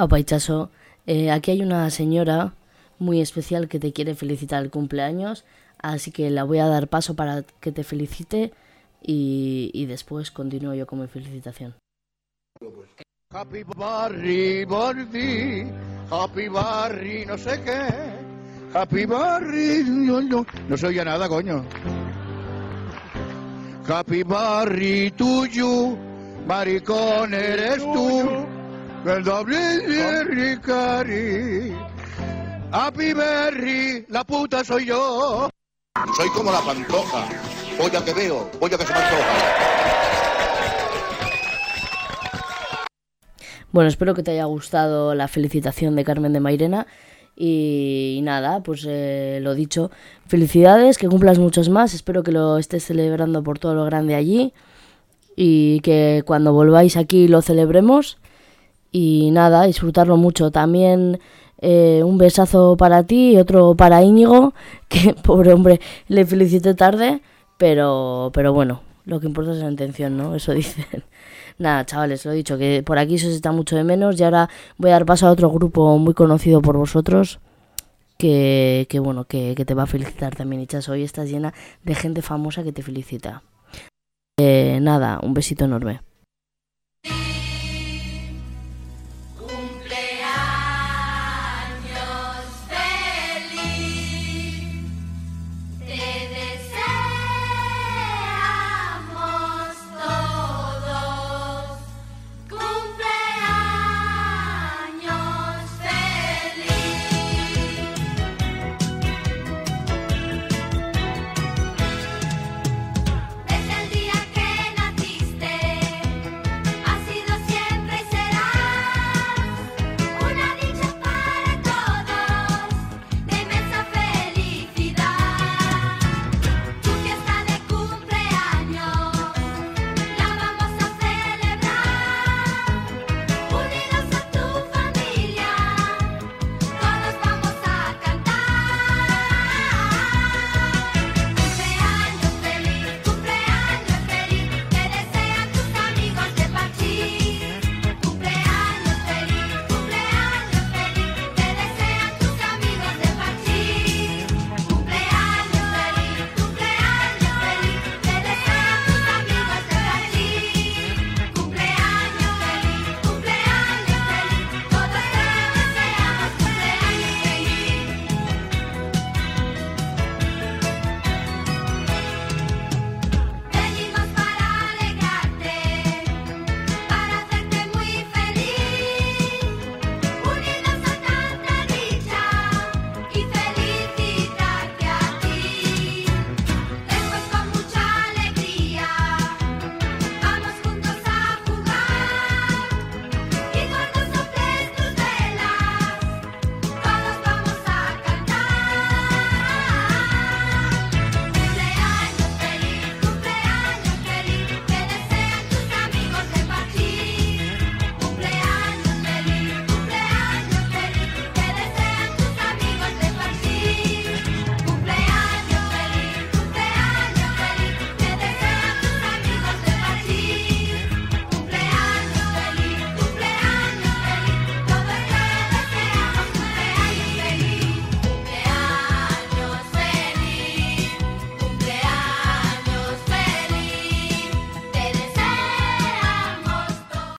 Aupa Ichaso, eh, aquí hay una señora muy especial que te quiere felicitar el cumpleaños, así que la voy a dar paso para que te felicite y, y después continúo yo con mi felicitación. Happy Barry, Barry, Happy Barry, no sé qué. Happy Barry, no, no, no se oye nada, coño. Happy Barry, tuyo, maricón eres tú. El doble de Cari. Happy Berry, la puta soy yo. Soy como la pantoja. Polla que veo, polla que se me antoja. Bueno, espero que te haya gustado la felicitación de Carmen de Mairena. Y, y nada, pues eh, lo dicho, felicidades, que cumplas muchos más. Espero que lo estés celebrando por todo lo grande allí. Y que cuando volváis aquí lo celebremos. Y nada, disfrutarlo mucho. También eh, un besazo para ti y otro para Íñigo, que pobre hombre, le felicité tarde. Pero, pero bueno, lo que importa es la intención, ¿no? Eso dicen. Nada, chavales, lo he dicho, que por aquí se os está mucho de menos y ahora voy a dar paso a otro grupo muy conocido por vosotros que, que bueno, que, que te va a felicitar también, Ichas. Hoy estás llena de gente famosa que te felicita. Eh, nada, un besito enorme.